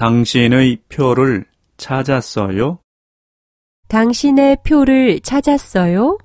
당신의 표를 찾았어요? 당신의 표를 찾았어요?